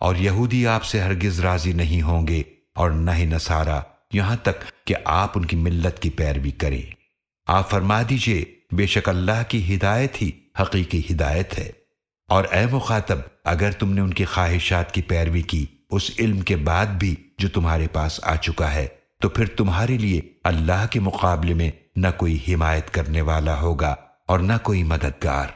اور یہودی آپ سے ہرگز راضی نہیں ہوں گے اور نہ ہی نصارہ، یہاں تک کہ آپ ان کی ملت کی پیروی کریں۔ آپ فرما دیجیے، بے شک اللہ کی ہدایت ہی حقیقی ہدایت ہے۔ اور اے مخاطب، اگر تم نے ان کی خواہشات کی پیروی کی، اس علم کے بعد بھی جو تمہارے پاس آ چکا ہے، تو پھر تمہارے لیے اللہ کے مقابلے میں نہ کوئی حمایت کرنے والا ہوگا اور نہ کوئی مددگار۔